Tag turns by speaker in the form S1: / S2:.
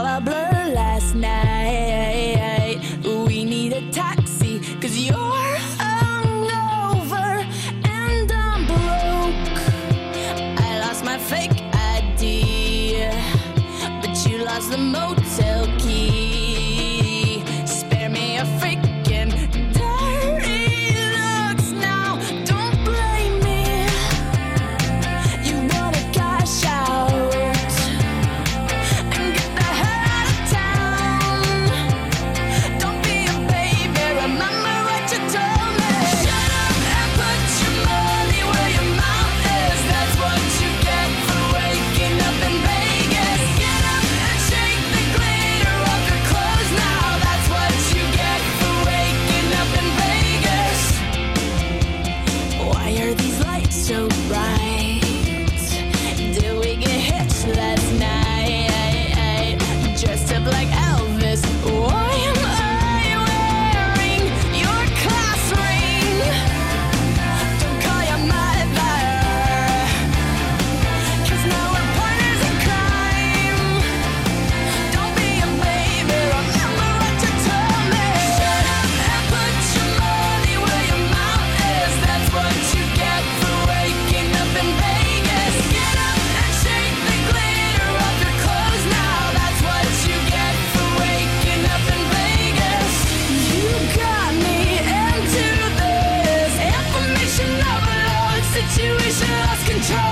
S1: all our blood last night. We need a taxi, cause you're hungover and I'm broke. I lost my fake ID, but you lost the motel key. time.